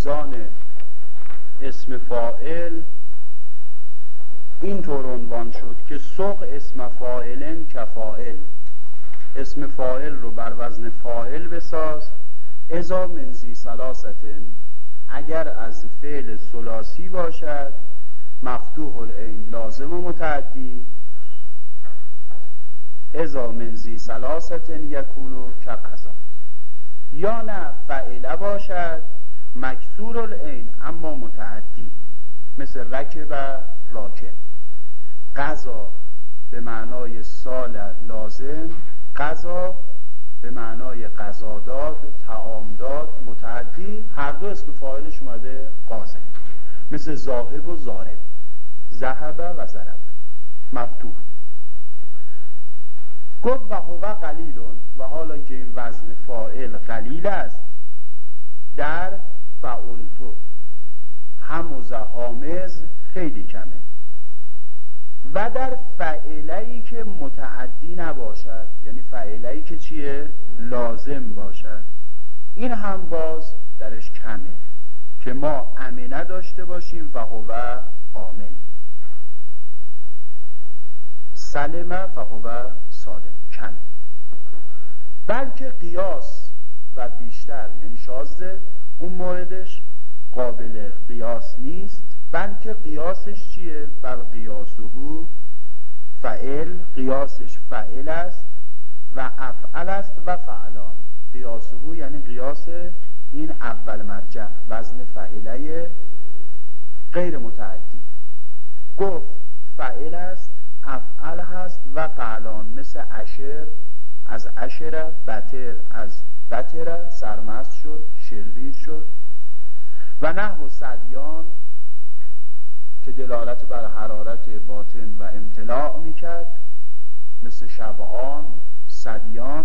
اوزان اسم فائل اینطور عنوان شد که سوق اسم فائلن کفائل اسم فائل رو بر وزن فائل بساز. ازا منزی سلاستن اگر از فعل سلاسی باشد مفتوح العین لازم و متعدی. ازا منزی سلاستن یکونو که قضا یا نه فعله باشد مکسور العین اما متعدی مثل رکب و راکب قضا به معنای سال لازم قضا به معنای قضا داد تعام داد متعدی. هر دو اسم فاعلش اومده قاضه مثل زاهب و زارب. زهب و زرب. مفتوح. گفت و هو قلیلون و حالا که این وزن فائل قلیل است در فعولتو هم و زهامز خیلی کمه. و در فعلهی که متعدی نباشد یعنی فعلهی که چیه؟ لازم باشد. این هم باز درش کمه که ما امنه داشته باشیم و هو آمن. سلمه فهو سالم. کمه. بلکه قیاس و بیشتر یعنی شازده اون موردش قابل قیاس نیست. بلکه قیاسش چیه؟ بر قیاسهو فعل قیاسش فعل است و افعل است و فعلان قیاسهو یعنی قیاس این اول مرجع وزن فعله غیر متعدی. گفت فعل است افعل هست و فعلان. مثل اشر از اشر بتر از بتر سرمست شد شریر شد. و نحو صدیان که دلالت بر حرارت باطن و امتلاع می‌کرد مثل شبعان صدیان.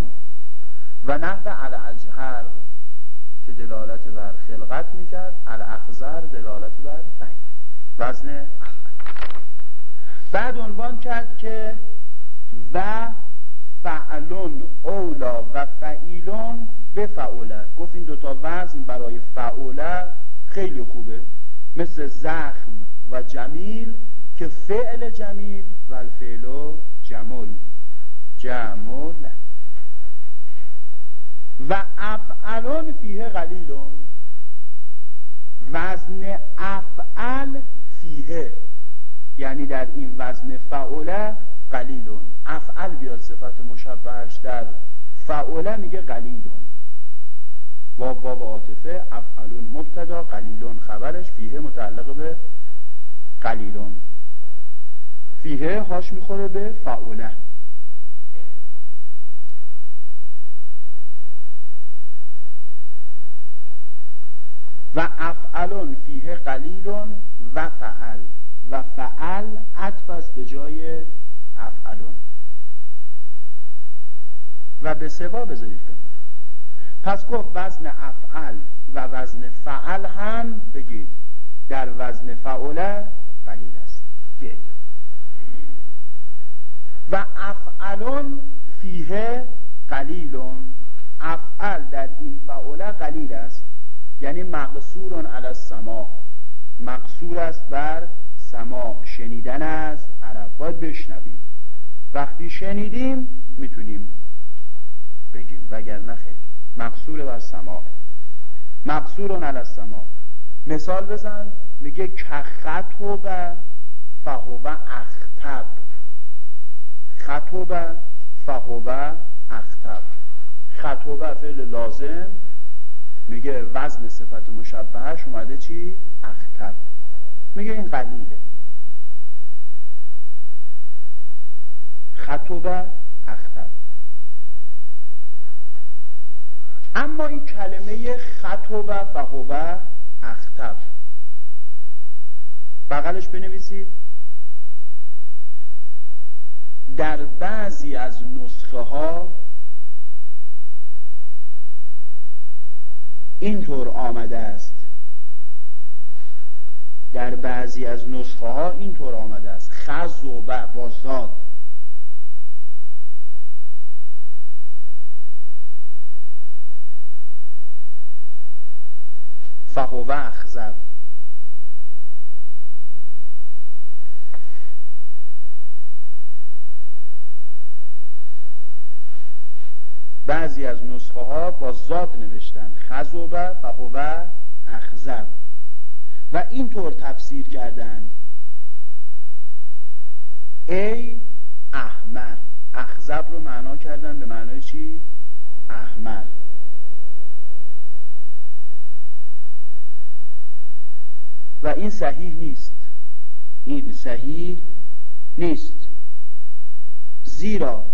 و نحو الاجهر که دلالت بر خلقت می‌کرد الاخزر دلالت بر رنگ. وزن بعد عنوان کرد که و فعلون اولا و فعیلون به فعوله. گفت این دوتا وزن برای فعوله خیلی خوبه. مثل زخم و جمیل که فعل جمیل و الفعل جمل. جمل. و افعلون فیه قلیلون. وزن افعل فیه. یعنی در این وزن فعوله قلیلون. افعل بیاد صفت مشبهش در فعوله میگه قلیلون. واب واب عاطفه افعلون مبتدا قلیلون خبرش فیه متعلق به قلیلون. فیه هاش می‌خوره به فعوله. و افعلون فیه قلیلون و فعل. و فعل عطف است به جای افعلون. و به سوا بذارید بمونه پس گفت وزن افعل و وزن فعل هم بگید. در وزن فعله قلیل است. یک. و افعلون فیه قلیلون. افعل در این فعله قلیل است. یعنی مقصورون علی السماع مقصور است بر سماع شنیدن از عرب. باید بشنویم. وقتی شنیدیم می‌تونیم بگیم. وگرنه خیر. مقصور بر سماع مقصورون علی السماع مثال بزن میگه که خطوب فهو اختب. خطوب فهو اختب. خطوبه فعل لازم. میگه وزن صفت مشبهش اومده چی؟ اختب. میگه این قلیله. خطوبه اختب. اما این کلمه خطوبه فهوه اختب. بغلش بنویسید. در بعضی از نسخه ها اینطور آمده است. در بعضی از نسخه ها اینطور آمده است. خزوبه با زاد فهو اخزب بعضی از نسخه ها با زاد نوشتن. خزوبه فهو اخزب. و اینطور تفسیر کردند. ای احمر. اخزب رو معنا کردن به معنای چی؟ احمر. و این صحیح نیست. این صحیح نیست. زیرا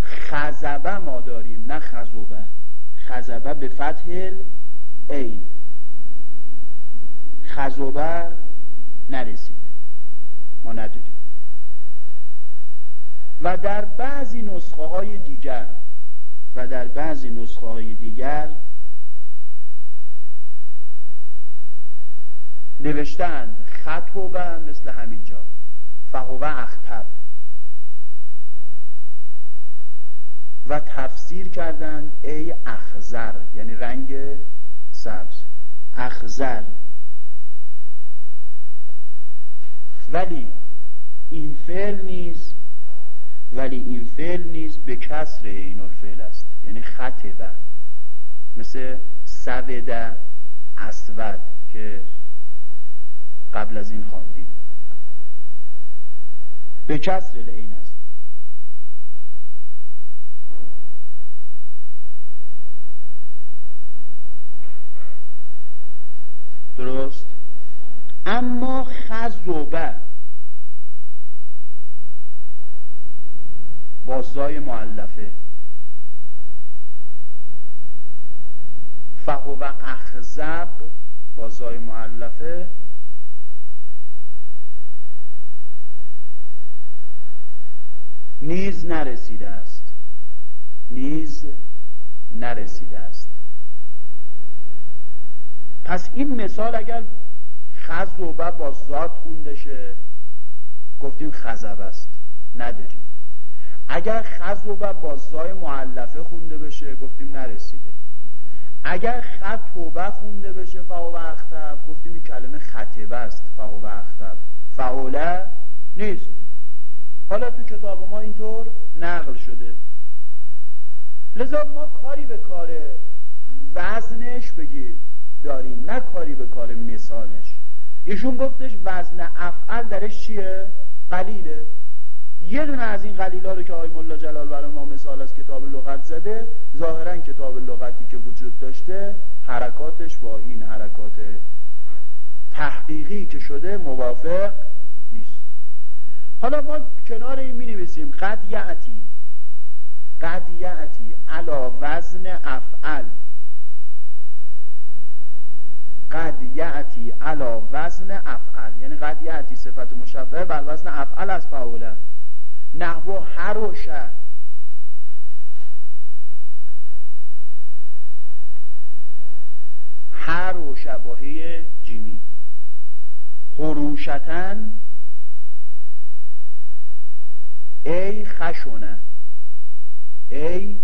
خزبه ما داریم نه خزوبه خزبه به فتح این خزوبه نرسید. ما نداریم. و در بعضی نسخه های دیگر و در بعضی نسخه های دیگر نوشتند خطوبه مثل همینجا. فهوه اختب. و تفسیر کردند ای اخزر یعنی رنگ سبز. اخزر ولی این فعل نیست ولی این فعل نیست به کسر این الفعل است. یعنی خطبه. مثل سوده اسود که قبل از این خواندیم. به کسر این است. درست؟ اما خزوبه بازای معلفه فهو اخزب بازای معلفه نیز نرسیده است. نیز نرسیده است. پس این مثال اگر خزوبه با ذات خونده شه گفتیم خزب است. نداریم. اگر خزوبه با زای معلفه خونده بشه گفتیم نرسیده. اگر خطوبه خونده بشه فهو اختب گفتیم این کلمه خطبه است. فهو اختب. فعوله نیست. حالا تو کتاب ما اینطور نقل شده. لذا ما کاری به کار وزنش بگی داریم نه کاری به کار مثالش. ایشون گفتش وزن افعل درش چیه؟ قلیله. یه دونه از این قلیلا رو که آقای ملا جلال برای ما مثال از کتاب لغت زده ظاهرا کتاب لغتی که وجود داشته حرکاتش با این حرکات تحقیقی که شده موافق نیست. حالا ما کنار این می نویسیم قد یعتی. قد یعتی. علا وزن افعل. قد یعتی علا وزن افعل. یعنی قد یعتی صفت مشبه بر وزن افعل از فعوله نحو هروشه هر و شباهی جیمی. خروشتن ای خشونه. ای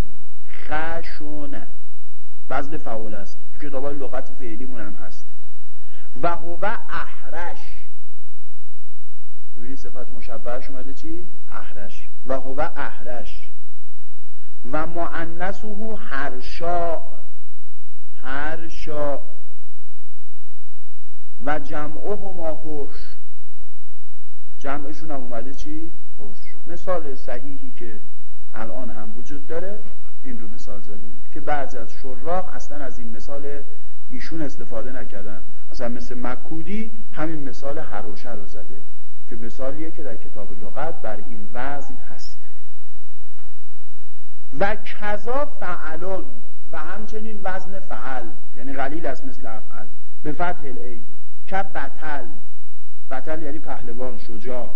خشونه. وزن فعال است. تو کتاب لغت فعلی هم هست. و هو احرش. ببینید صفت مشبهش اومده چی؟ احرش. و هو احرش. و معنسه هرشا. هرشا. و جمعه هوش. جمعشون هم اومده چی؟ هوش. مثال صحیحی که الان هم وجود داره این رو مثال زدیم که بعضی از شراح اصلا از این مثال ایشون استفاده نکردن. مثلا مثل مکودی همین مثال هروشه رو زده که مثالیه که در کتاب لغت بر این وزن هست. و کذا فعلون و همچنین وزن فعل یعنی قلیل است مثل افعل. به فتح العین که بطل. بطل یعنی پهلوان شجاع.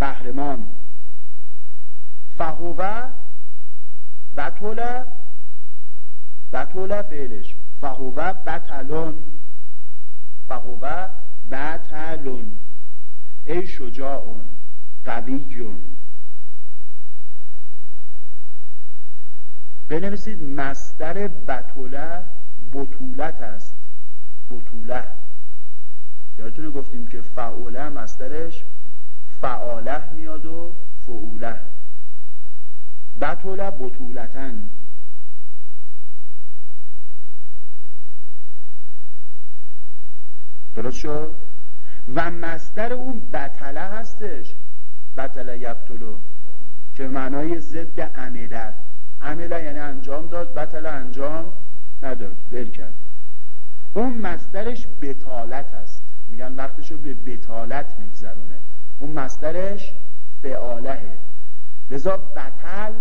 قهرمان. فهوه بطل بطل فعلش. فهوه بطلون. فهوه بطلون. ای شجاعون قویون. بنویسید مستر بطوله بطولت است. بطوله یادتونه گفتیم که فعوله مسترش فعاله میاد و فعوله. بطوله بطولتن. درست شد؟ و مستر اون بطله هستش. بطله یبتلو که معنای ضد عمله. عمله یعنی انجام داد بطله انجام نداد. ول کرد. اون مسترش بتالت است. میگن وقتشو به بتالت میگذرونه. اون مسترش فعالهه لذا بطل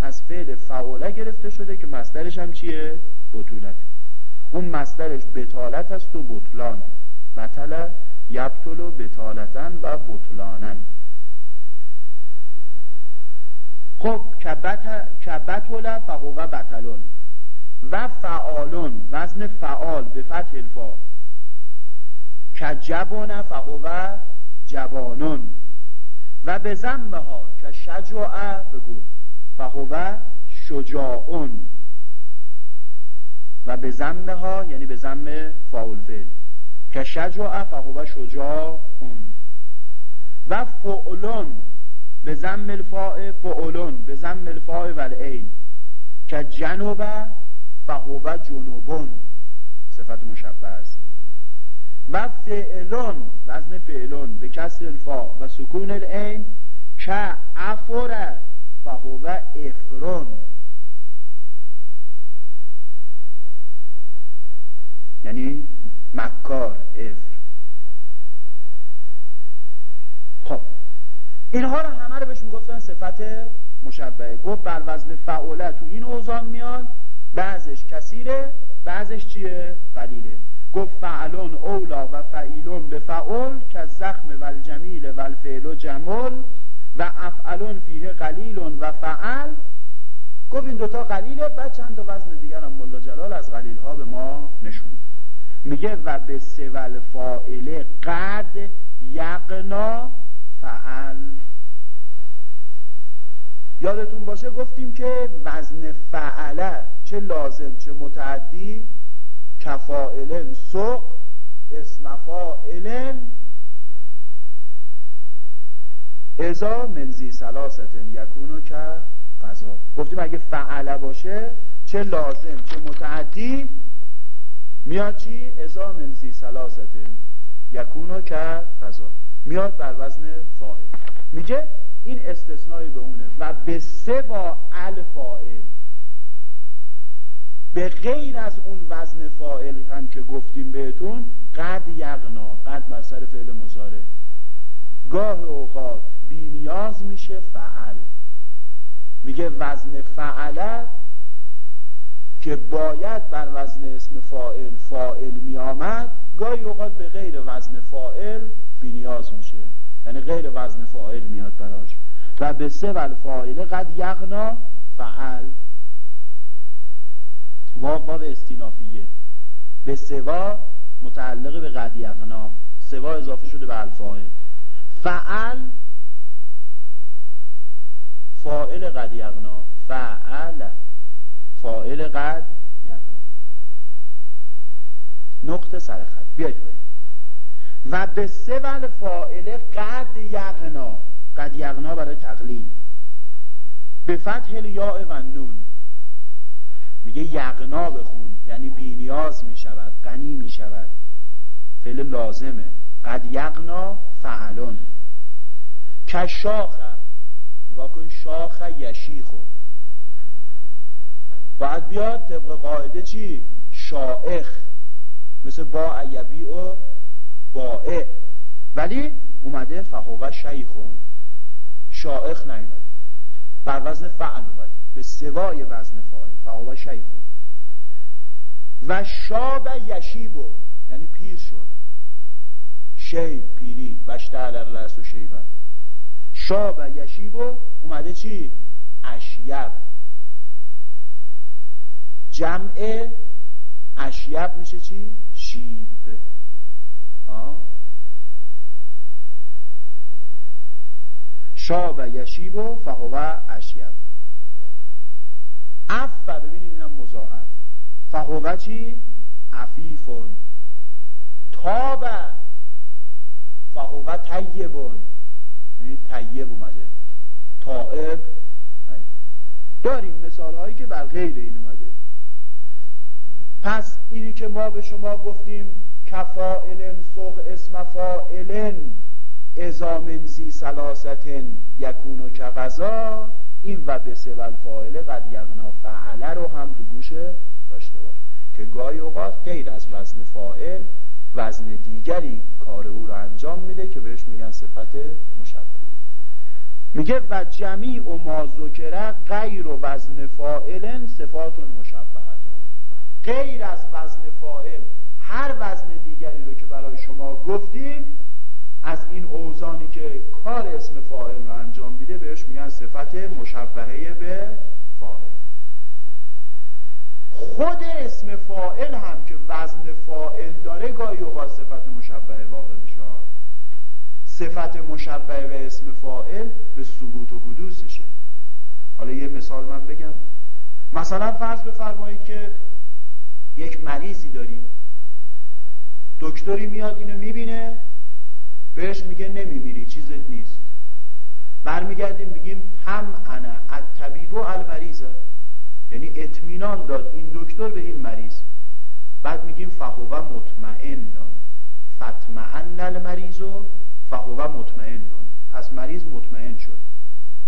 از فعل فعاله گرفته شده که مسترش هم چیه؟ بطولت. اون مسترش بتالت است و بطلان. بطل یبتلو بتالتن و بطلانن. خب کبتل فهو بطلون. و فعالون. وزن فعال به فتح الفا. کجبون فهو جبانون و به زمه ها که شجاع بگو. فهو شجاعون. و به زمه ها یعنی به زم فاول فعل که شجاع فهو شجاعون. و فعلون به زم الفاء فعلون به زم الفاء و که جنوب فهو جنوبون. صفت مشبه است. و فعلون وزن فعلون به کسر الفا و سکون العین که افر فهو افرون. یعنی مکار افر. خب اینها رو همه رو بهش می‌گفتن صفت مشبهه. گفت بر وزن فعوله تو این اوزان میاد بعضش کثیره بعضش چیه؟ قلیله. گفت فعلون اولا و فعیلون به فعول که زخم و الجمیل و الفعل و جمل و افعلون فیه قلیلون و فعل. گفت این دوتا قلیله بعد چند تا وزن دیگر هم ملا جلال از قلیل ها به ما نشون داد. میگه و به سول فائله قد یقنا فعل. یادتون باشه گفتیم که وزن فعله چه لازم چه متعدی؟ کفائلن سق اسم فائلن ازا منزی سلاستن یکونو که قضا. گفتیم اگه فعله باشه چه لازم چه متعدی؟ میاد چی؟ ازا منزی سلاستن یکونو که قضا. میاد بر وزن فائل میگه این استثنایی به اونه و به سه با الفائل به غیر از اون وزن فائل هم که گفتیم بهتون قد یغنا قد بر سر فعل مزاره گاه اوقات بی نیاز میشه فعل. میگه وزن فعله که باید بر وزن اسم فائل فائل میآمد گاهی اوقات به غیر وزن فائل بی نیاز میشه. یعنی غیر وزن فائل میاد براش. و به سه فائله قد یغنا فعل. واو واو استینافیه. به سوا متعلق به قد یغنا سوا اضافه شده به الفاعل. فعل فائل قد یغنا فعل فائل قد یغنا نقطه سر خط. بیاید و به سول فائل قد یغنا. قد یغنا برای تقلیل. به فتح یا و نون. میگه یغنا بخون. یعنی بینیاز می‌شود غنی می‌شود. فعل لازمه. قد یغنا فعلون. که شاخ نگاه کن شاخ یشیخو باید بیاد طبق قاعده چی؟ شائخ. مثل با عیبی و بائع ولی اومده فهوه شیخون. شائخ نیومده. بر وزن فعل اومده. به سوای وزن فاعل فهوه شیخون و شاب یشیبو یعنی پیر شد. شیب پیری. وشتعل الرأس و شیبه شاب یشیبو اومده چی؟ اشیب. جمع اشیب میشه چی؟ شیب. آه. شاب یشیب و فهو اشیب. اف ببینید اینم مضاعف. فهوه چی؟ عفیفون. تاب. فهوه طیبون. یعنی طیب اومده. تائب. داریم مثال هایی که بر غیر این اومده. پس اینی که ما به شما گفتیم کفائلن سوق اسم فائلن ازا من زی سلاستن یکونو که غذا این و به سبل فائله قد یغنا فعله رو هم تو گوشه داشته باش. که گاهی اوقات غیر از وزن فائل وزن دیگری کار او رو انجام میده که بهش میگن صفت مشبه. میگه و جمیع و مازوکره غیر و وزن فائلن صفات مشبهتون. غیر از وزن فائل هر وزن دیگری رو که برای شما گفتیم از این اوزانی که کار اسم فاعل رو انجام میده بهش میگن صفت مشبهه به فاعل. خود اسم فاعل هم که وزن فاعل داره گاهی اوقات صفت مشبهه واقع میشه. صفت مشبهه به اسم فاعل به ثبوت و حدوثشه حالا یه مثال من بگم. مثلا فرض بفرمایید که یک مریضی داریم. دکتری میاد اینو می‌بینه بهش میگه نمیمیری چیزت نیست. برمیگردیم میگیم هم انا الطبیب و المریضه یعنی اطمینان داد این دکتر به این مریض. بعد میگیم فهوه مطمئنن فتمعن المریض و فهوه مطمئنن پس مریض مطمئن شد.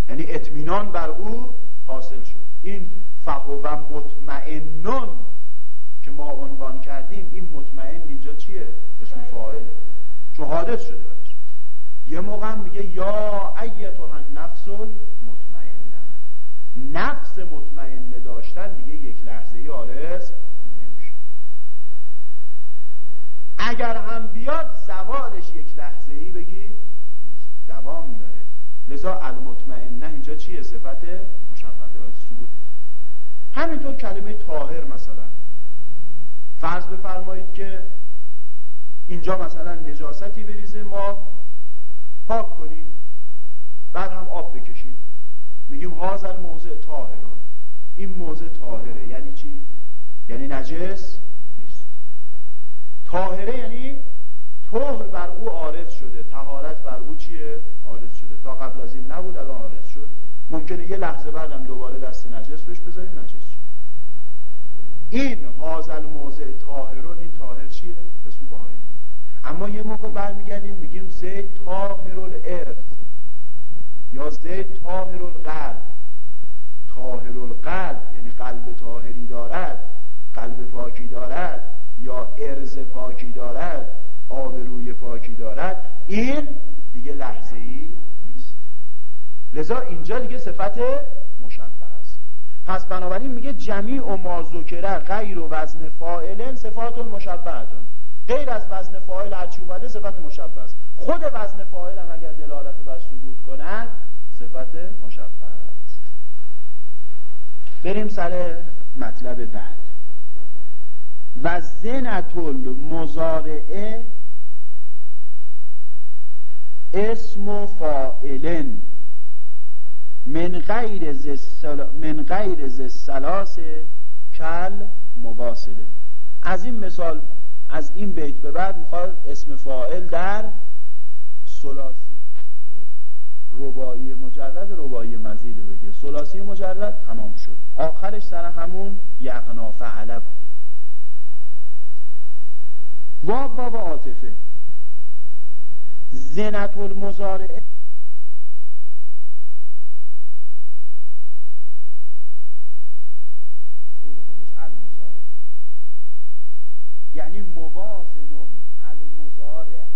یعنی اطمینان بر او حاصل شد. این فهوه مطمئنن که ما عنوان کردیم این مطمئن اینجا چیه؟ اسم فاعله. چون حادث شده. یه موقع میگه یا ایتها نفس مطمئنه. نفس مطمئنه داشتن دیگه یک لحظه ای نمیشه. اگر هم بیاد زوالش یک لحظه ای بگی دوام داره. لذا المطمئنه اینجا چیه؟ صفت مشبهه ثبوت. همینطور کلمه طاهر مثلا. فرض بفرمایید که اینجا مثلا نجاستی بریزه ما پاک کنیم بعد هم آب بکشیم میگیم هازل موضع طاهران این موضع طاهره. یعنی چی؟ یعنی نجس نیست. طاهره یعنی طهر بر او آرز شده. تهارت بر او چیه؟ آرز شده. تا قبل از این نبود الان آرز شد. ممکنه یه لحظه بعدم دوباره دست نجس بهش بذاریم نجس شد این حاضل موضع تاهرون این تاهر چیه؟ اما یه موقع برمیگردیم میگیم زید تاهر الارض یا زید تاهر القلب تاهر القلب یعنی قلب تاهری دارد قلب پاکی دارد یا ارز پاکی دارد آبروی پاکی دارد. این دیگه لحظه ای نیست. لذا اینجا دیگه صفت مشبه است. پس بنابراین میگه جمیع و مازوکره غیر و وزن فائلن صفات المشبهتون غیر از وزن فاعل هرچی اومده صفت مشبه است خود وزن فاعل هم اگر دلالت بر ثبوت کند صفت مشبه است بریم سر مطلب بعد. و زنت المزارعه اسم فائلن من غیر من غیر سلاس کل مواصله. از این مثال از این بیت به بعد می‌خواد اسم فائل در سلاسی مزید ربایی مجرد ربایی مزید بگه. سلاسی مجرد تمام شد. آخرش سر همون یقنا فعله بود. واب و عاطفه. زنت المزارعه یعنی موازن المزارع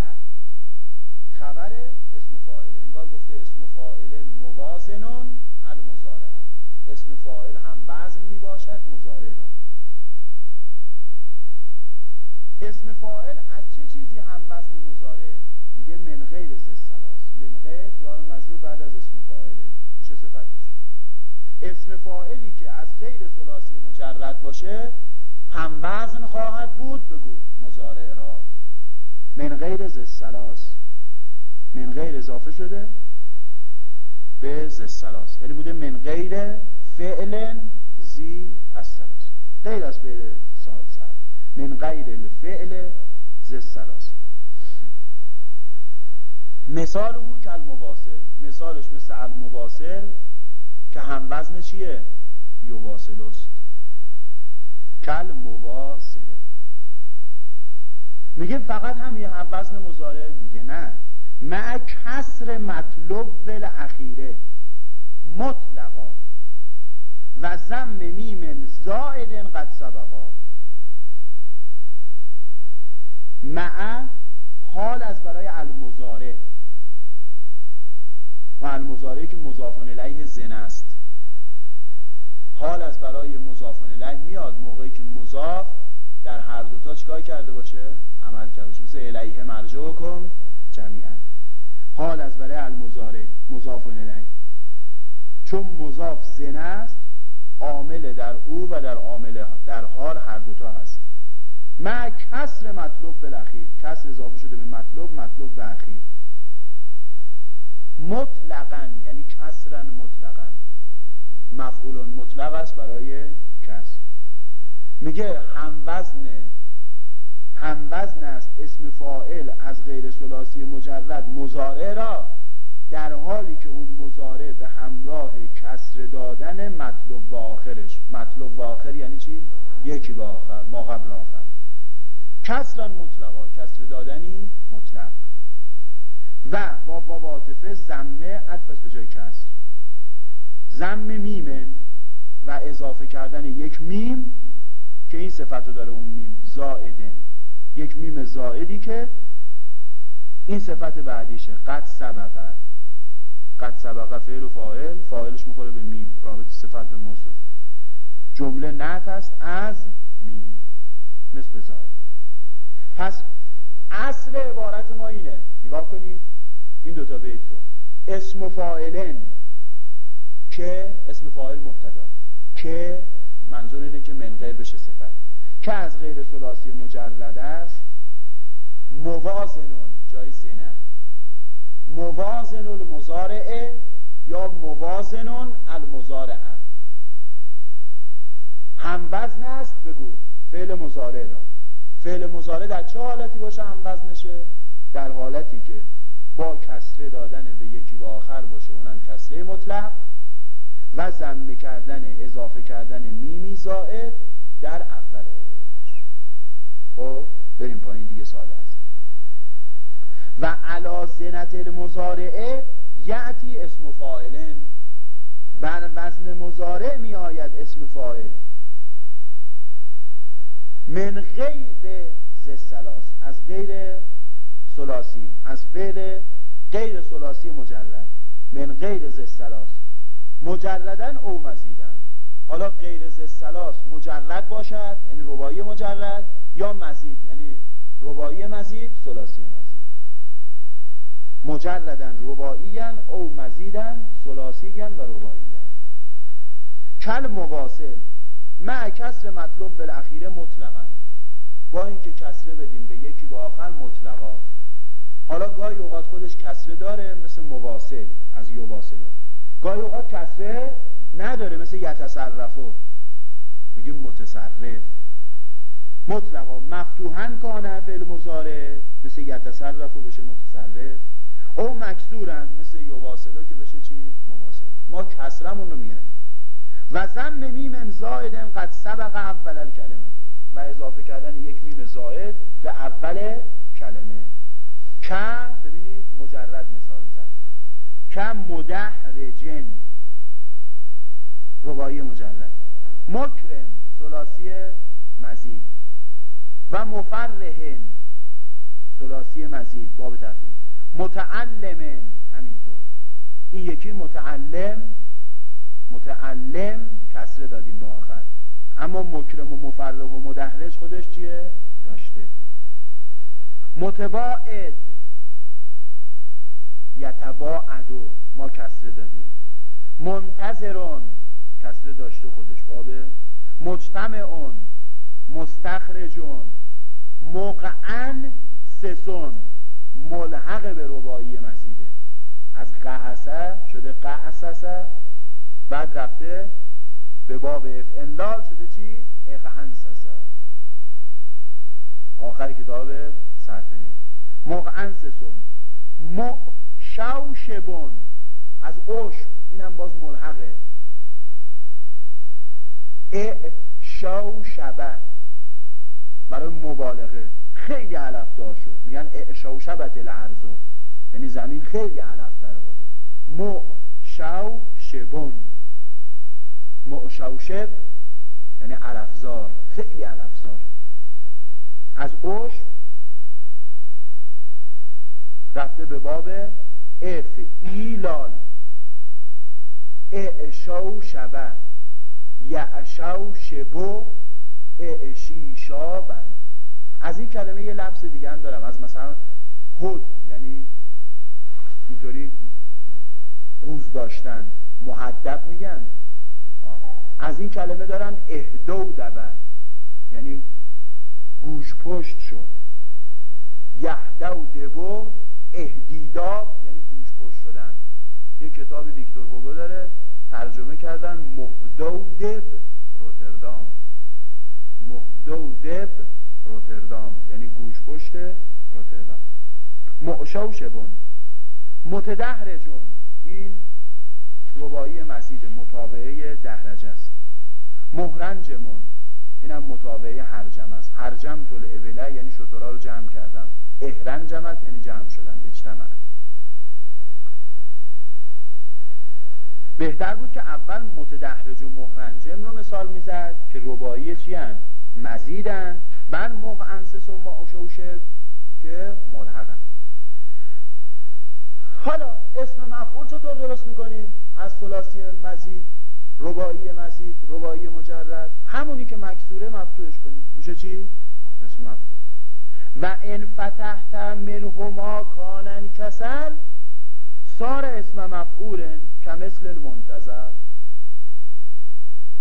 خبر اسم فاعل. انگار گفته اسم فاعل موازن المزارع اسم فاعل هم وزن می باشد مزارع را. اسم فاعل از چه چیزی هم وزن مزارع میگه من غیر سلاس من غیر جار مجرور بعد از اسم فاعل. میشه صفتش. اسم فاعلی که از غیر سلاسی مجرد باشه هم وزن خواهد بود بگو مزارع را. من غیر زسلاس من غیر اضافه شده به زسلاس یعنی بوده من غیر فعل زی از سلاس غیر از فعل سال سر. من غیر الفعل ز سلاس مثال او کل مواصل مثالش مثل المواصل که هم وزن چیه؟ یواصل است کل مواصله میگه فقط هم یه هم وزن مزاره میگه نه. مع کسر مطلوب اخیره. مطلقا. و زم میم زائد قد سبقا. مع حال از برای المزاره و المزاره که مضافن الیه زن است. حال از برای مضافن الیه میاد. موقعی که مضاف در هر دوتا چیکار کرده باشه؟ عمل کرده باشه. مثل الیه مرجع کن جمیعا. حال از برای المزاره مضافن الیه چون مضاف زن است عامل در او و در عامل در حال هر دوتا هست. مع کسر مطلوب بالاخیر کسر اضافه شده به مطلوب مطلوب به اخیر. مطلقا یعنی کسرا مطلقا. مفعول مطلق است برای کسر میگه هم وزن هم وزن است اسم فاعل از غیر سلاسی مجرد مزارع را در حالی که اون مزاره به همراه کسر دادن مطلوب و آخرش مطلوب و آخر یعنی چی؟ یکی به آخر ما قبل آخر. کسرا مطلقا کسر دادنی مطلق. و با با عاطفه زمه عطف به جای کسر. زم میمن و اضافه کردن یک میم که این صفت رو داره اون میم زائدن یک میم زائدی که این صفت بعدیشه. قد سبقه قد سبقه فعل و فاعل. فاعلش می‌خوره به میم. رابط صفت به موصوف جمله نت است از میم. مثل زائد. پس اصل عبارت ما اینه. نگاه کنید. این دوتا بیت رو. اسم فاعلن. که اسم فاعل مبتدا. که منظور اینه که من غیر بشه صفت. که از غیر سلاسی مجرد است؟ موازنون. جای زنه. موازن المزارعه یا موازنون المزارعه هم وزن است بگو. فعل مزارع را. فعل مزارع در چه حالتی باشه هم وزنشه در حالتی که با کسره دادن به یکی با آخر باشه. اونم کسره مطلق. و زمه کردن اضافه کردن میمی زائد در اولش خب بریم پایین دیگه ساده است. و علا زنت المزارعه یعتی اسم فاعلن. بر وزن مزارع می آید اسم فاعل. من غیر زسلاس از غیر سلاسی از فعل غیر سلاسی مجرد. من غیر زسلاس مجردن او مزیدن. حالا غیر زسلاس مجرد باشد یعنی ربایی مجرد یا مزید یعنی ربایی مزید سلاسی مزید. مجردن رباییان او مزیدن سلاسیان و رباییان کل مواصل مع کسر مطلوب بالاخیره مطلقا. با اینکه کسره بدیم به یکی به آخر مطلقا. حالا گاهی اوقات خودش کسره داره مثل مواصل از یواصلو گاهی اوقات کسره نداره مثل یتصرفو میگیم متصرف. مطلقا مفتوحن کانه فعل مزاره مثل یتصرفو بشه متصرف. او مکسورن مثل یواصلو که بشه چی؟ مواصل. ما کسرمون رو میاریم. و زم میم زائدن قد سبق اول کلمه و اضافه کردن یک میم زائد به اول کلمه. که ببینید مجرد مثال زد که مدحرجن ربایی مجرد مکرم سلاسی مزید. و مفرهن سلاسی مزید باب تفعیل متعلمن همینطور. این یکی متعلم متعلم کسره دادیم با آخر. اما مکرم و مفرح و مدهرج خودش چیه؟ داشته. متباعد. یتباعدو ما کسره دادیم. منتظرون. کسره داشته خودش بابه. مجتمعون مستخرجون. موقعا سسون. ملحق به ربایی مزیده. از قعسه شده قعسسه بعد رفته به باب افعلال شده چی؟ اقعنسسه آخر کتاب صرفنی مقعنسسون شوشبون از عشب اینم باز ملحقه. ا شو شبه. برای مبالغه. خیلی علفدار شد. میگن اعشاو شبت الارزو یعنی زمین خیلی علف در آورده. مع شو شبون مع شو شب یعنی علفزار. خیلی علفزار. از عشب رفته به باب اف ایلال. اعشاو شبه. یعشاو شبو اعشی شابن از این کلمه یه لفظ دیگه هم دارم. از مثلا هد یعنی اینطوری قوز داشتن. محدب میگن. از این کلمه دارن اهدو دبن یعنی گوش پشت شد. یهدو دبو اهدیداب یعنی گوش پشت شدن. یه کتابی ویکتور هوگو داره ترجمه کردن مهدو دب روتردام. مهدو دب روتردام یعنی گوش پشت روتردام. معشا شبون. متدهرجون این ربایی مزید مطابعه دهرج است. مهرنجمون اینم مطابعه هرجم است. هرجم طول اوله یعنی شطورا رو جمع کردم. اهرنجمت یعنی جمع شدن اجتماع بهتر بود که اول متدهرج و مهرنجم رو مثال می‌زد که ربایی چی هن؟ مزیدن بعد موقع انسس و معشوشه که ملحقن حالا اسم مفعول چطور درست می‌کنیم؟ از ثلاثی مزید ربایی مزید ربایی مجرد همونی که مکسوره مفتوحش کنیم. میشه چی؟ اسم مفعول. و ان فتحت منهما کانن کسر سار اسم مفعول کمثل المنتظر.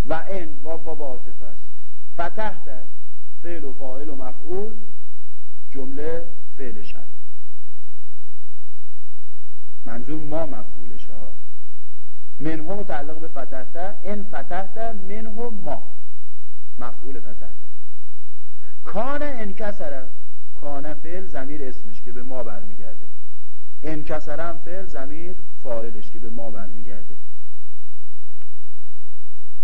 و ان با عاطفه است. فتحت فعل و فاعل و مفعول جمله فعل شد منظور ما مفعولش ها. منه متعلق به فتحت ان فتحت منه ما مفعول فتحت. کان انکسره کان فعل زمیر اسمش که به ما برمیگرده. انکسرم فعل زمیر فاعلش که به ما برمیگرده.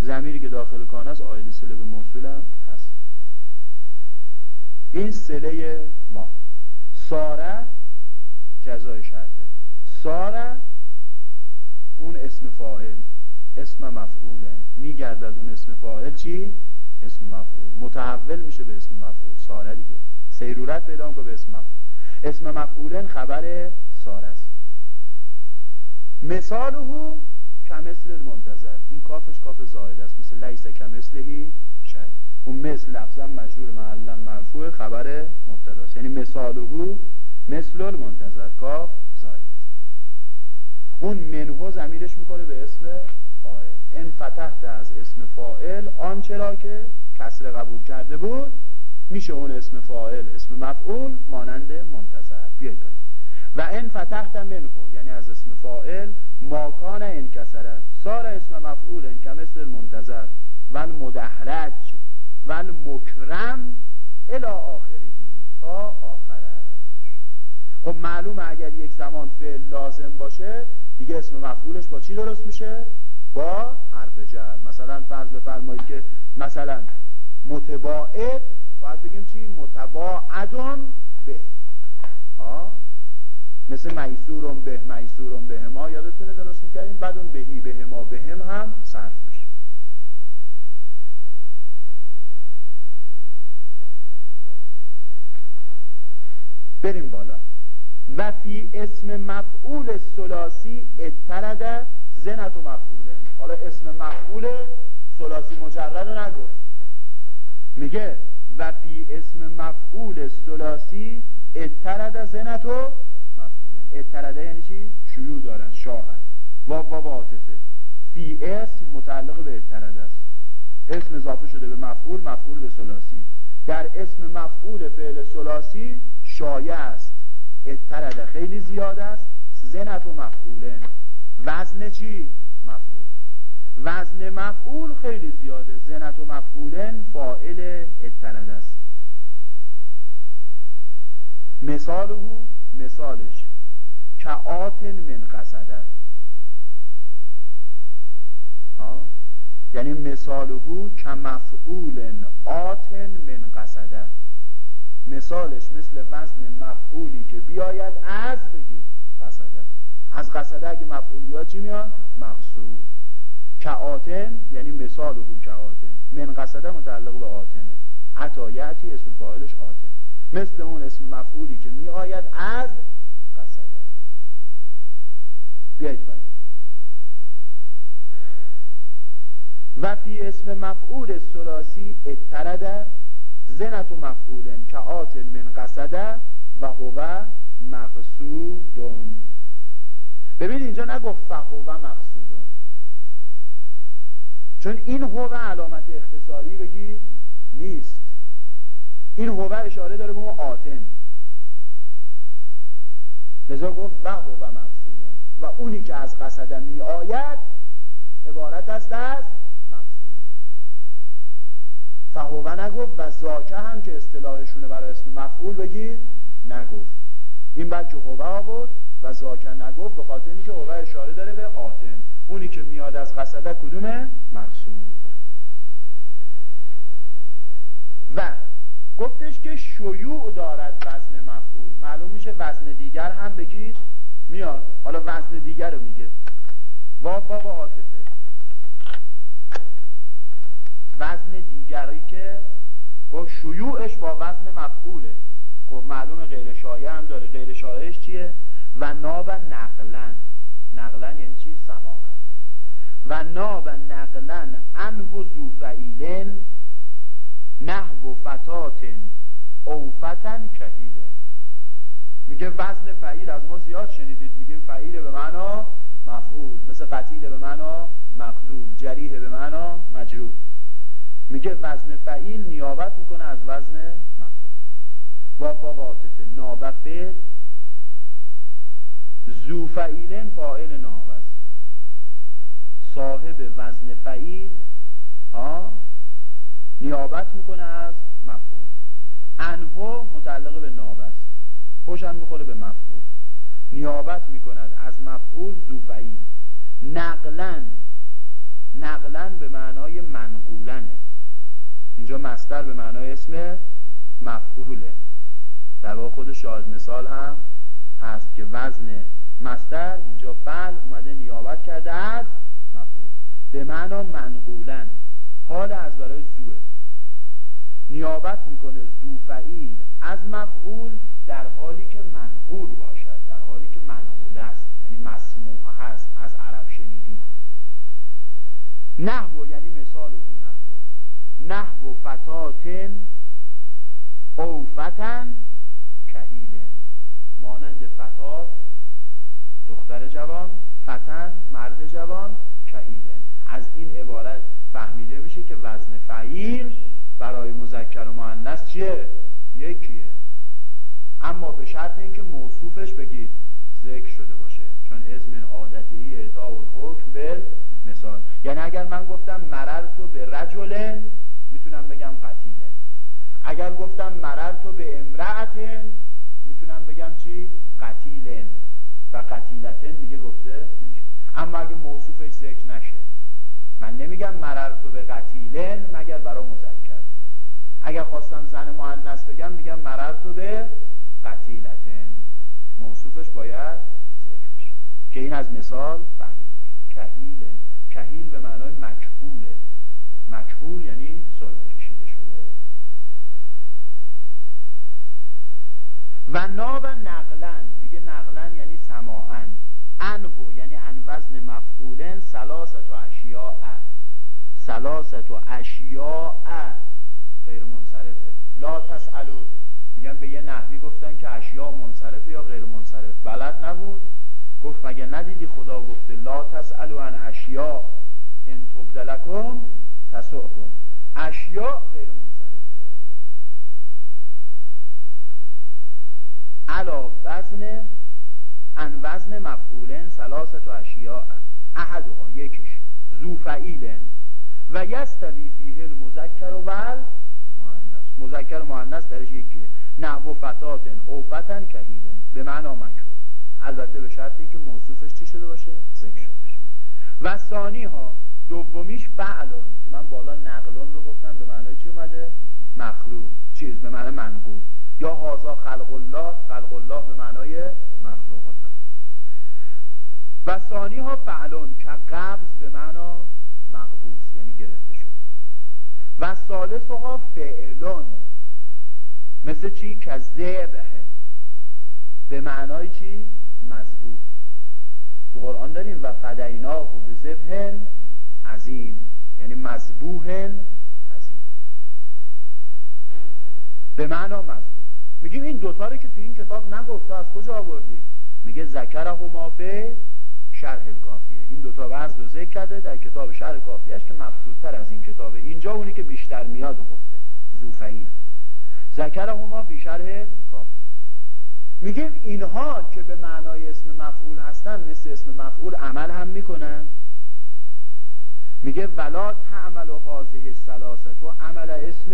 زمیری که داخل کان است آید سله به موصولم هست. این سله ما. ساره جزای شرطه. ساره اون اسم فاعل اسم مفعوله. میگردد اون اسم فاعل چی؟ اسم مفعول. متحول میشه به اسم مفعول. ساره دیگه. سیرورت پیدا کنه به اسم مفعول. اسم مفعولن خبر ساره است. مثاله کمثل المنتظر. این کافش کاف زاید است. مثل لیس کمثلهی شی اون مثل لفظا مجرور محلا مرفوع خبر مبتدا یعنی مثاله مثل المنتظر کاف زاید است. اون منهو زمیرش می‌کنه به اسم فاعل. ان فتحت از اسم فاعل آنچه را که کسر قبول کرده بود میشه اون اسم فاعل اسم مفعول مانند منتظر. بیاید داریم و ان فتحت منهو یعنی از اسم فاعل ماکان انکسره سار اسم مفعول کمثل المنتظر و المدهرج و المکرم الى آخری تا آخرش. خب معلومه اگر یک زمان فعل لازم باشه دیگه اسم مفعولش با چی درست میشه؟ با حرف جر. مثلا فرض بفرمایید که مثلا متباعد باید بگیم چی؟ متباعدون به. ها؟ مثل میسورون به میسورون به ما یادتونه درست می‌کردیم بعد اون بهی به ما به هم هم صرف میشه. بریم بالا. و اسم مفعول سلاسی اترده زنت و مفعوله. حالا اسم مفعول سلاسی مجرد رو نگفت. میگه و فی اسم مفعول سلاسی اترده زنت و اترده یعنی چی؟ شیوع دارد شاه و و عاطفه. فی اسم متعلق به اترده است. اسم اضافه شده به مفعول مفعول به سلاسی در اسم مفعول فعل سلاسی شایع است. اترده خیلی زیاد است. زنت و مفعوله وزن چی؟ مفعول. وزن مفعول خیلی زیاده. زنت و مفعولن فائل اترد است. مثاله مثالش. کعات من قصده. یعنی مثاله کمفعول آتن من قصده. مثالش مثل وزن مفعولی که بیاید از بگید قصده. از قصده اگه مفعول بیاد چی میاد؟ مقصود. کعاتن یعنی مثال او کعاتن. من قصده متعلق به آتنه. عطایتی اسم فاعلش آتن. مثل اون اسم مفعولی که می آید از قصده بیایید باید و فی اسم مفعول سلاسی اترده زنت و مفعولن. کعاتن من قصده و هو مقصودون ببین اینجا نگفت فهو مقصودون چون این هو علامت اختصاری بگی نیست. این هو اشاره داره به اون آتن. لذا گفت و هو مقصودون و اونی که از قصده می آید عبارت است از مقصود فهو نگفت و زاکه هم که اصطلاحشونه برای اسم مفعول بگید نگفت. این بلکه هو آورد. و زاکه نگفت به خاطر اینکه هو اشاره داره به آتن. اونی که میاد از قصده کدومه مقصود. و گفتش که شیوع دارد وزن مفعول. معلوم میشه وزن دیگر هم بگید میاد. حالا وزن دیگر رو میگه. واب با عاطفه. وزن دیگری که گفت شیوعش با وزن مفعوله. خب معلوم غیر شایع هم داره. غیر شایعش چیه؟ و ناب نقلن. نقلن یعنی چی؟ سماع. و ناب نقلن انه زو فعیلن نحو فتاتن او فتن کهیله میگه وزن فعیل از ما زیاد شنیدید. میگه فعیل به معنا مفعول. مثل قتیل به معنا مقتول. جریه به معنا مجروح. میگه وزن فعیل نیابت می‌کنه از وزن مفعول. با با عاطفه نابه فعل زو فعیلن فاعل ناب است. صاحب وزن فعیل ها نیابت می‌کنه از مفعول. انهو متعلق به ناب است. خوشم می‌خوره به مفعول. نیابت می‌کند از مفعول زو فعیل نقلن نقلن به معنای منقولنه. اینجا مستر به معنای اسم مفعوله. در واقع خود شاهد مثال هم هست که وزن مستر اینجا فعل اومده نیابت کرده از مفعول. به معنا منقولن. حال از برای زوه. نیابت می‌کنه زو فعیل از مفعول در حالی که منقول باشد در حالی که منقول است. یعنی مسموع هست از عرب شنیدیم. نحو یعنی مثال او نحو. نحو فتاتن او فتن کهیلن. مانند فتات دختر جوان فتن مرد جوان کهیلن از این عبارت فهمیده میشه که وزن فعیل برای مذکر و مؤنث چیه؟ یکیه. اما به شرط اینکه موصوفش بگید ذکر شده باشه چون اسم عادتی اعطاء الحکم بل مثال یعنی اگر من گفتم مرر تو به رجلن می‌تونم بگم قتیله. اگر گفتم مرر تو به امرأتن می‌تونم بگم چی؟ قتیلن. و قتیلتن دیگه گفته نمیشه. اما اگه موصوفش ذکر نشه. من نمیگم مرر تو به قتیلن مگر برای مذکر. اگر خواستم زن مؤنث بگم میگم مرر تو به قتیلتن. موصوفش باید ذکر بشه. که این از مثال فهمیده کهیله کهیل به معنای مکهوله. مکهول یعنی سرمه کشیده شده. و ناب نقلن. میگه نقلن یعنی سماعن. انهو یعنی ان وزن مفعولن. سلاست و اشیاء. سلاست و اشیاء. غیر منصرفه. لا تسالو میگن به یه نحوی گفتن که اشیاء منصرفه یا غیر منصرف. بلد نبود. گفت مگه ندیدی خدا گفته لا تسالو عن اشیاء. ان تبدلکم تسعکم اشیاء غیر منصرفه علا وزن ان وزن مفعولن سلاست و اشیاء احدها یکیش. زو و یستوی فیه المذکر و مؤنث. مذکر و مؤنث درش یکیه. نحو فتاتن او فتن کهیلن. به معنا مکروه البته به شرط اینکه موصوفش چی شده باشه؟ ذکر شده باشه. و ثانی ها دومیش فعلون که من بالا نقلون رو گفتم به معنای چی اومده؟ مخلوق. چیز به معنای منقول. یا هازا خلق الله خلق الله به معنای مخلوق الله. و ثانی ها فعلون که قبض به معنا مقبوض یعنی گرفته شده. و ثالث ها فعلون. مثل چی؟ که زبه به معنای چی؟ مذبوح. تو قرآن داریم و فدیناه به زبه عظیم. یعنی مذبوح عظیم. به معنا مذبوح. میگیم این دوتا رو که تو این کتاب نگفته از کجا آوردی؟ میگه ذکر مافه شرح الکافیه. این دوتا وضع رو ذکر کرده در کتاب شرح کافیهش که مبسوطتر از این کتابه اینجا اونی که بیشتر میاد و گفته. زوفعیل ذکر هما فی شرح کافی میگیم اینها که به معنای اسم مفعول هستن مثل اسم مفعول عمل هم می‌کنن. میگه ولا تعمل و حاضه سلاست و عمل اسم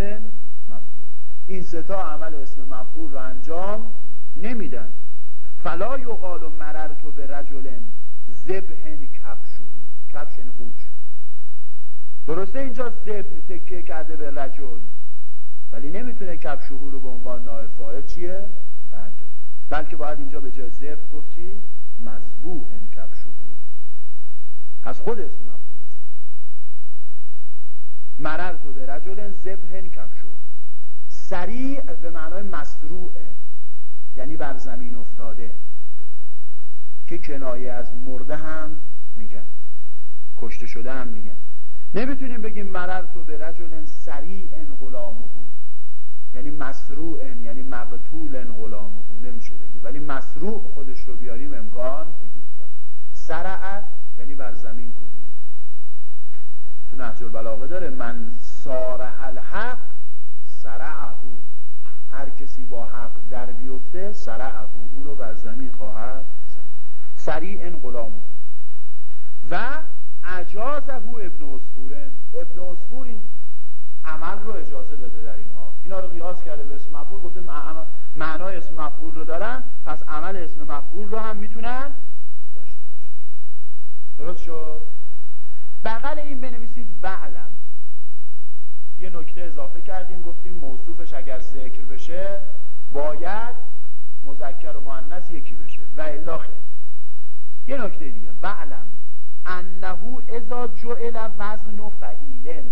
مفعول. این ستا عمل اسم مفعول رو انجام نمیدن. فلا یقال مررت به رجل زبهن کبشو کبش یعنی قوچ. درسته اینجا زبه تکیه کرده به رجل ولی نمی‌تونه کبشوهو رو به عنوان نایب فاعل چیه؟ برداره. بلکه باید اینجا به جای زبه گفت چی مذبوهن کبشوهو از خود اسم مفعول مررتو به رجل زبهن کبشو سریع به معنای مسروعه یعنی بر زمین افتاده. که کنایه از مرده هم میگن کشته شده هم میگن. نمی‌تونیم بگیم مررتو به رجل سریع غلامه یعنی مسروع یعنی مقتول غلامه نمیشه بگی ولی مسروع خودش رو بیاریم امکان بگیم. سرع یعنی بر زمین کوبی تو نهج البلاغه داره من سارع الحق سرعه هر کسی با حق در بیفته سرعه او رو بر زمین خواهد سریع غلامه و اجازه ابن اسفورن ابن اسفور این عمل رو اجازه داده در اینها. اینا رو قیاس کرده به اسم مفعول گفته معنای اسم مفعول رو دارن پس عمل اسم مفعول رو هم می‌تونن داشته باشن. درست شد؟ بغل این بنویسید وعلم. یه نکته اضافه کردیم گفتیم موصوفش اگر ذکر بشه باید مذکر و مؤنث یکی بشه. و الا خیر. یه نکته دیگه. وعلم انه اذا جعل وزن فعیلن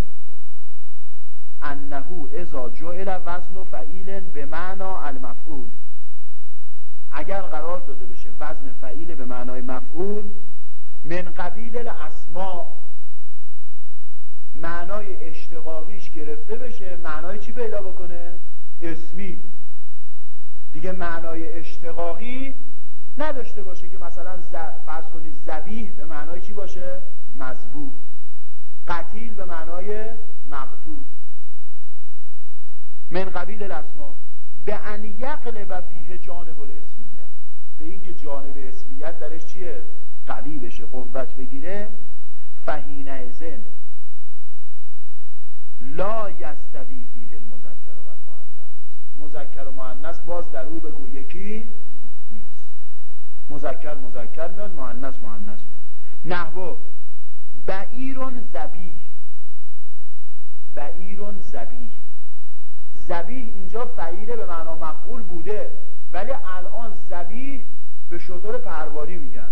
انه اذا جعل وزن فعیل به معنا المفعول. اگر قرار داده بشه وزن فعیل به معنای مفعول من قبیل الاسماء. معنای اشتقاقیش گرفته بشه. معنای چی پیدا بکنه؟ اسمی. دیگه معنای اشتقاقی نداشته باشه که مثلا فرض کنید زبیح به معنای چی باشه؟ مذبوح. قتیل به معنای مقتول. من قبیل الاسما. به ان یقلب فیه جانب الاسمیت به اینکه جانب اسمیت درش چیه؟ قوی بشه قوت بگیره. فهین ازن لا یستوی فیه المذکر و المؤنث. مذکر و مؤنث باز در او بگو یکی نیست. مذکر مذکر میاد مؤنث مؤنث میاد. نحو بعیرون زبیح بعیرون زبیح زبیح اینجا فعیله به معنا مفعول بوده ولی الان زبیح به شطور پرواری میگن.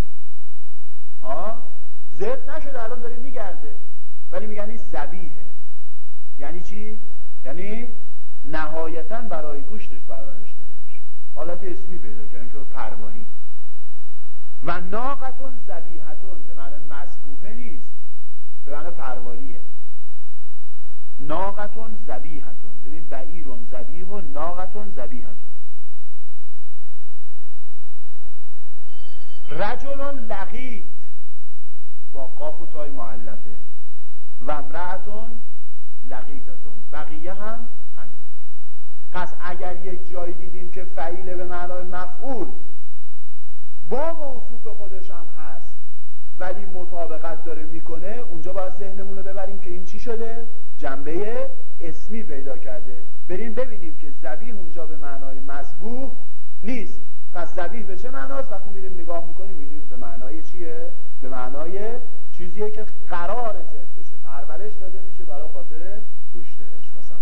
ها؟ زد نشده الان داره میگرده. ولی میگن این زبیحه یعنی چی؟ یعنی نهایتا برای گوشتش پرورش داده میشه. حالت اسمی پیدا کردن شد پرواری و ناقتون زبیحتون به معنی مذبوحه نیست به معنی پرواریه ناقتون زبیحتون ببین بعیرون زبیح و ناقتون زبیحتون رجلون لقیت با قاف و تای معلفه و امرأتون لقیتتون بقیه هم همینطور پس اگر یک جای دیدیم که فعیله به معنای مفعول با موصوف خودش هم هست ولی مطابقت داره می‌کنه اونجا باید ذهنمون رو ببریم که این چی شده؟ جنبه اسمی پیدا کرده. بریم ببینیم که زبیح اونجا به معنای مذبوح نیست. پس زبیح به چه معناست؟ وقتی میریم نگاه می‌کنیم می‌بینیم به معنای چیه؟ به معنای چیزیه که قرار ذبح بشه. پرورش داده میشه برای خاطر گوشتش مثلا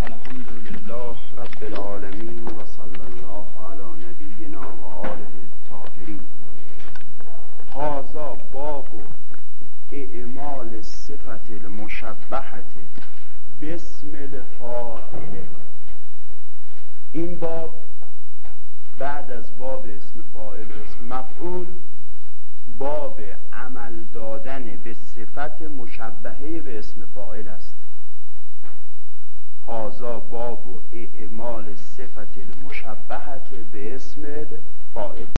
الحمد لله رب العالمين وصلى الله على نبينا وآله الطاهرين هذا باب اعمال الصفة المشبهة. باسم الفاعل این باب بعد از باب اسم فاعل و اسم مفعول باب عمل دادن به صفت مشبهه به اسم فاعل است. هازا باب اعمال صفت المشبهت به اسم فاعل.